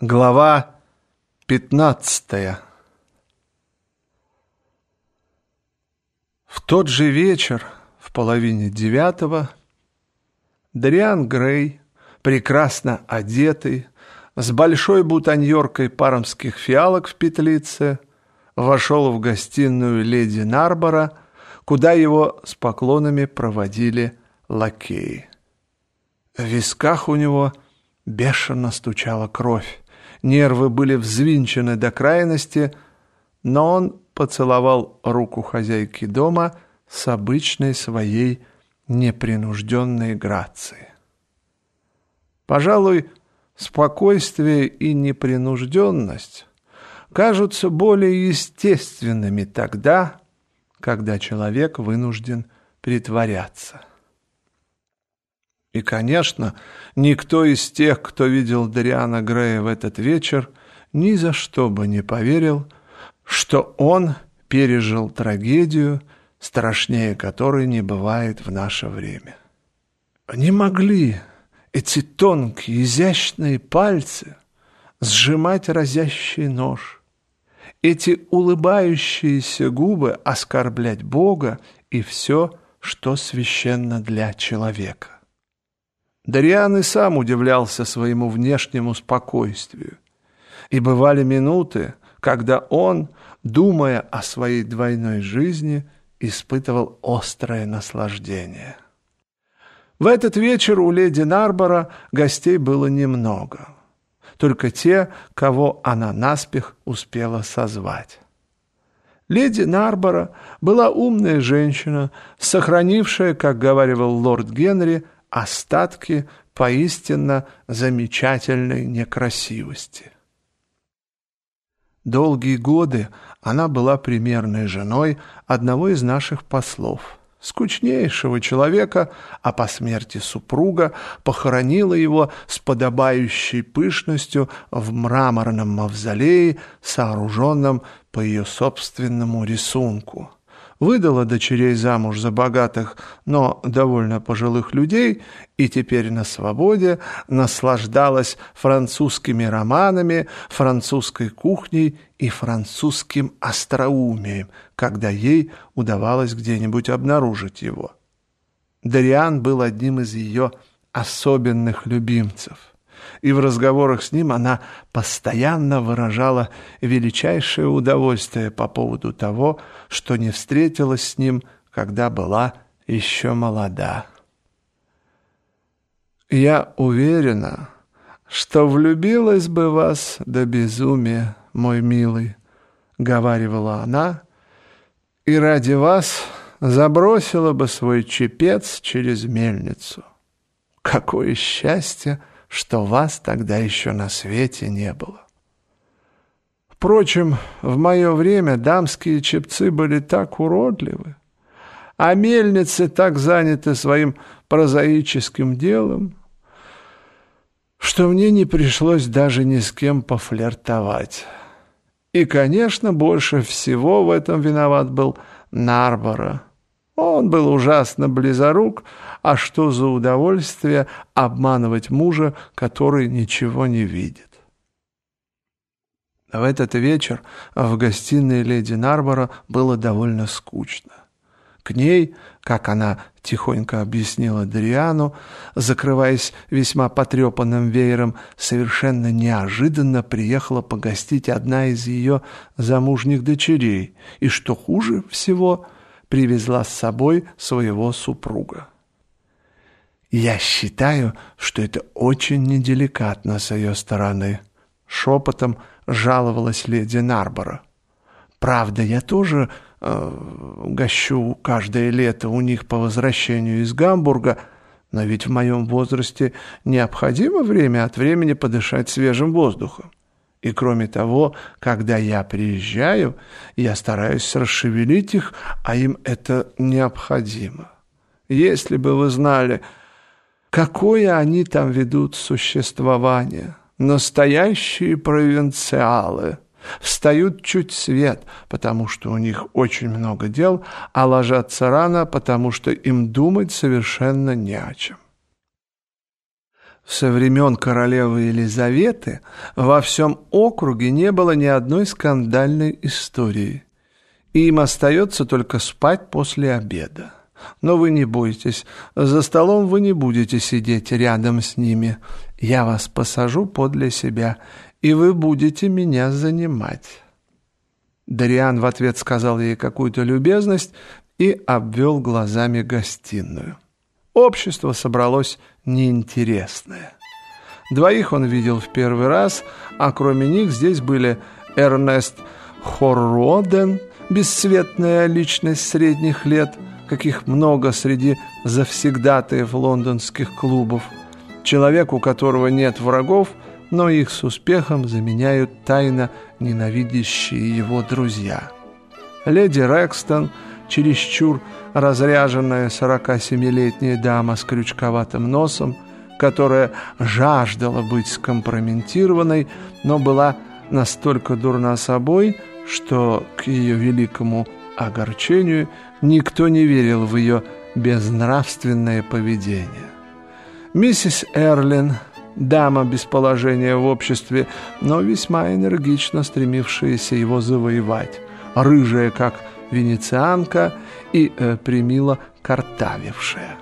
Глава пятнадцатая В тот же вечер, в половине девятого, Дриан Грей, прекрасно одетый, с большой бутоньеркой пармских фиалок в петлице, вошел в гостиную леди Нарбора, куда его с поклонами проводили лакеи. В висках у него бешено стучала кровь нервы были взвинчены до крайности, но он поцеловал руку хозяйки дома с обычной своей непринужденной грацией. Пожалуй, спокойствие и непринужденность кажутся более естественными тогда, когда человек вынужден притворяться. И, конечно, никто из тех, кто видел Дариана Грея в этот вечер, ни за что бы не поверил, что он пережил трагедию, страшнее которой не бывает в наше время. Не могли эти тонкие, изящные пальцы сжимать разящий нож, эти улыбающиеся губы оскорблять Бога и все, что священно для человека. Дариан и сам удивлялся своему внешнему спокойствию. И бывали минуты, когда он, думая о своей двойной жизни, испытывал острое наслаждение. В этот вечер у леди Нарбора гостей было немного. Только те, кого она наспех успела созвать. Леди Нарбора была умная женщина, сохранившая, как говаривал лорд Генри, остатки поистинно замечательной некрасивости. Долгие годы она была примерной женой одного из наших послов, скучнейшего человека, а по смерти супруга похоронила его с подобающей пышностью в мраморном мавзолее, сооруженном по ее собственному рисунку выдала дочерей замуж за богатых, но довольно пожилых людей и теперь на свободе наслаждалась французскими романами, французской кухней и французским остроумием, когда ей удавалось где-нибудь обнаружить его. Дариан был одним из ее особенных любимцев и в разговорах с ним она постоянно выражала величайшее удовольствие по поводу того, что не встретилась с ним, когда была еще молода. «Я уверена, что влюбилась бы вас до безумия, мой милый», — говаривала она, — «и ради вас забросила бы свой чепец через мельницу. Какое счастье!» Что вас тогда еще на свете не было. Впрочем, в мое время дамские чепцы были так уродливы, а мельницы так заняты своим прозаическим делом, что мне не пришлось даже ни с кем пофлиртовать. И, конечно, больше всего в этом виноват был Нарбора — он был ужасно близорук, а что за удовольствие обманывать мужа, который ничего не видит. В этот вечер в гостиной леди Нарбора было довольно скучно. К ней, как она тихонько объяснила Дриану, закрываясь весьма потрепанным веером, совершенно неожиданно приехала погостить одна из ее замужних дочерей, и, что хуже всего – привезла с собой своего супруга. «Я считаю, что это очень неделикатно с ее стороны», — шепотом жаловалась леди Нарбора. «Правда, я тоже э, гощу каждое лето у них по возвращению из Гамбурга, но ведь в моем возрасте необходимо время от времени подышать свежим воздухом. И кроме того, когда я приезжаю, я стараюсь расшевелить их, а им это необходимо. Если бы вы знали, какое они там ведут существование, настоящие провинциалы, встают чуть свет, потому что у них очень много дел, а ложатся рано, потому что им думать совершенно не о чем. Со времен королевы Елизаветы во всем округе не было ни одной скандальной истории. И им остается только спать после обеда. Но вы не бойтесь, за столом вы не будете сидеть рядом с ними. Я вас посажу подле себя, и вы будете меня занимать». Дариан в ответ сказал ей какую-то любезность и обвел глазами гостиную. Общество собралось неинтересное. Двоих он видел в первый раз, а кроме них здесь были Эрнест Хорроден, бесцветная личность средних лет, каких много среди завсегдатаев лондонских клубов, человек, у которого нет врагов, но их с успехом заменяют тайно ненавидящие его друзья. Леди Рекстон, чересчур разряженная 47-летняя дама с крючковатым носом, которая жаждала быть скомпрометированной, но была настолько дурна собой, что к ее великому огорчению никто не верил в ее безнравственное поведение. Миссис Эрлин, дама без положения в обществе, но весьма энергично стремившаяся его завоевать, рыжая, как венецианка, и э, примило картавившая.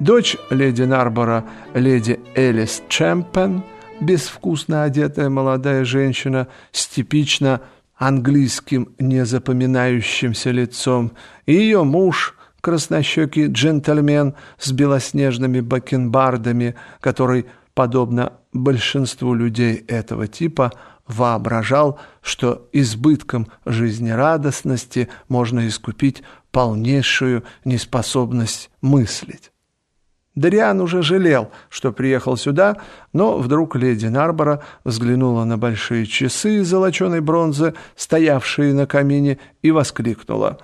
Дочь леди Нарбора, леди Элис Чемпен, безвкусно одетая молодая женщина с типично английским незапоминающимся лицом, и ее муж, краснощекий джентльмен с белоснежными бакенбардами, который, подобно большинству людей этого типа, воображал, что избытком жизнерадостности можно искупить полнейшую неспособность мыслить. Дариан уже жалел, что приехал сюда, но вдруг леди Нарбора взглянула на большие часы из золоченой бронзы, стоявшие на камине, и воскликнула.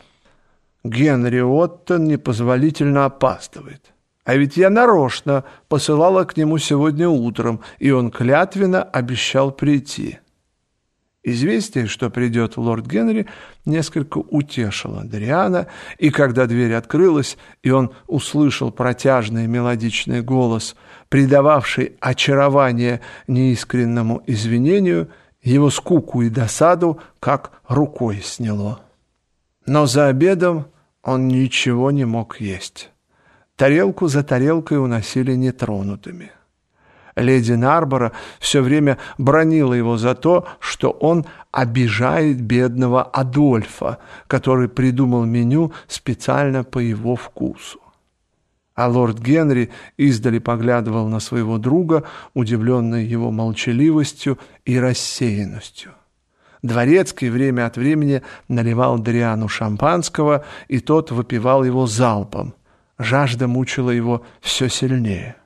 «Генри Оттон непозволительно опаздывает. А ведь я нарочно посылала к нему сегодня утром, и он клятвенно обещал прийти». Известие, что придет лорд Генри, несколько утешило Дариана, и когда дверь открылась, и он услышал протяжный мелодичный голос, придававший очарование неискренному извинению, его скуку и досаду как рукой сняло. Но за обедом он ничего не мог есть. Тарелку за тарелкой уносили нетронутыми. Леди Нарбора все время бронила его за то, что он обижает бедного Адольфа, который придумал меню специально по его вкусу. А лорд Генри издали поглядывал на своего друга, удивленный его молчаливостью и рассеянностью. Дворецкий время от времени наливал Дриану шампанского, и тот выпивал его залпом. Жажда мучила его все сильнее.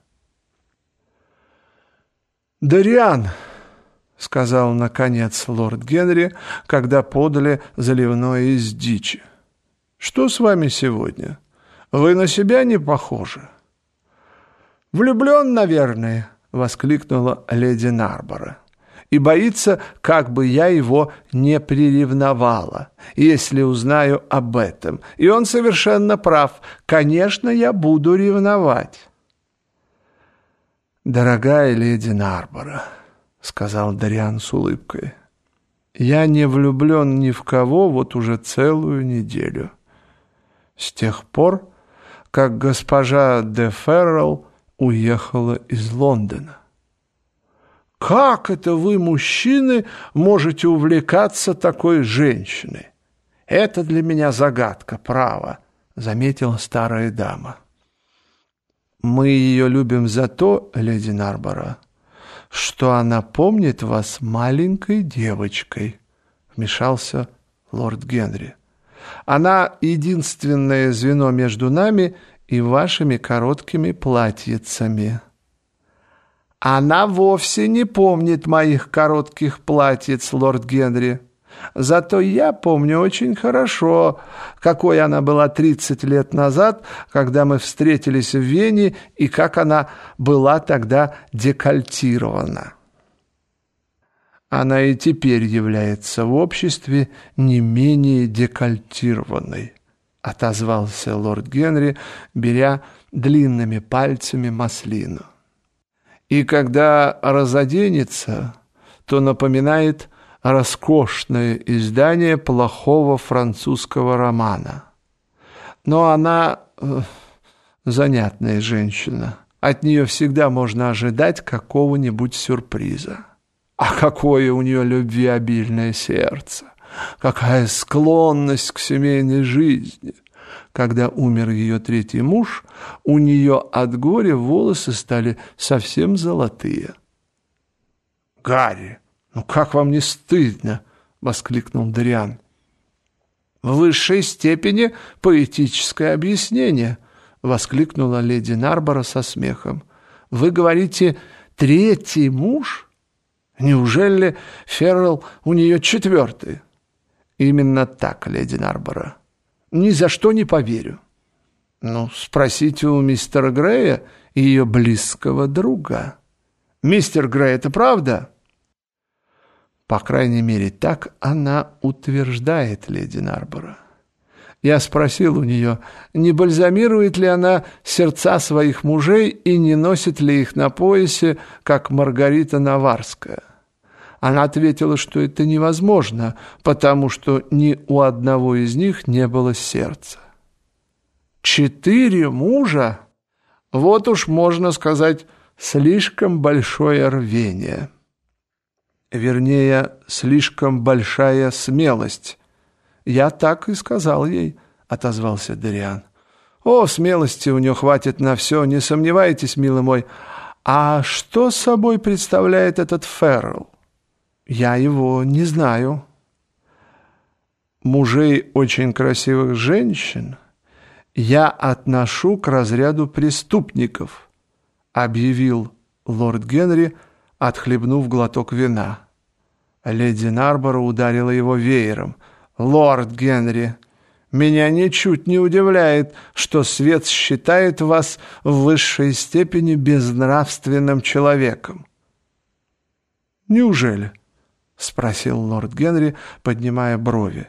«Дариан!» — сказал, наконец, лорд Генри, когда подали заливное из дичи. «Что с вами сегодня? Вы на себя не похожи?» «Влюблен, наверное», — воскликнула леди Нарбора. «И боится, как бы я его не приревновала, если узнаю об этом. И он совершенно прав. Конечно, я буду ревновать». «Дорогая леди Нарбора», — сказал Дариан с улыбкой, — «я не влюблен ни в кого вот уже целую неделю. С тех пор, как госпожа де Феррелл уехала из Лондона». «Как это вы, мужчины, можете увлекаться такой женщиной? Это для меня загадка, право», — заметила старая дама. Мы ее любим за то, леди Нарбора, что она помнит вас маленькой девочкой, вмешался лорд Генри. Она единственное звено между нами и вашими короткими платьицами. Она вовсе не помнит моих коротких платьиц, лорд Генри. Зато я помню очень хорошо, какой она была 30 лет назад, когда мы встретились в Вене, и как она была тогда декольтирована. Она и теперь является в обществе не менее декольтированной, отозвался лорд Генри, беря длинными пальцами маслину. и когда разоденется, то напоминает роскошное издание плохого французского романа. Но она э, занятная женщина. От нее всегда можно ожидать какого-нибудь сюрприза. А какое у нее любвеобильное сердце! Какая склонность к семейной жизни! Когда умер ее третий муж, у нее от горя волосы стали совсем золотые. «Гарри, ну как вам не стыдно?» — воскликнул Дариан. «В высшей степени поэтическое объяснение», — воскликнула леди Нарбора со смехом. «Вы говорите, третий муж? Неужели Феррелл у нее четвертый?» «Именно так, леди Нарбора. Ни за что не поверю». «Ну, спросите у мистера Грея и ее близкого друга». «Мистер Грей, это правда?» По крайней мере, так она утверждает, леди Нарбора. Я спросил у нее, не бальзамирует ли она сердца своих мужей и не носит ли их на поясе, как Маргарита Наварская. Она ответила, что это невозможно, потому что ни у одного из них не было сердца. Четыре мужа? Вот уж можно сказать, слишком большое рвение. Вернее, слишком большая смелость. Я так и сказал ей, отозвался Дариан. О, смелости у нее хватит на все, не сомневайтесь, милый мой. А что собой представляет этот Феррелл? Я его не знаю. Мужей очень красивых женщин я отношу к разряду преступников, объявил лорд Генри, отхлебнув глоток вина. Леди Нарбора ударила его веером. «Лорд Генри, меня ничуть не удивляет, что свет считает вас в высшей степени безнравственным человеком». «Неужели?» — спросил лорд Генри, поднимая брови.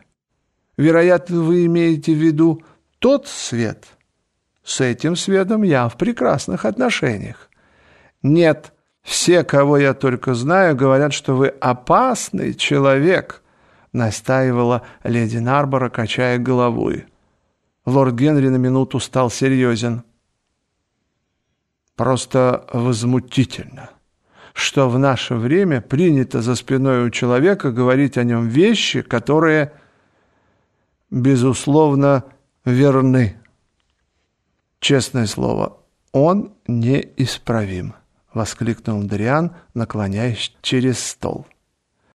«Вероятно, вы имеете в виду тот свет?» «С этим светом я в прекрасных отношениях». «Нет, все, кого я только знаю, говорят, что вы опасный человек», — настаивала леди Нарбора, качая головой. Лорд Генри на минуту стал серьезен. «Просто возмутительно» что в наше время принято за спиной у человека говорить о нем вещи, которые, безусловно, верны. Честное слово, он неисправим, воскликнул Дриан, наклоняясь через стол.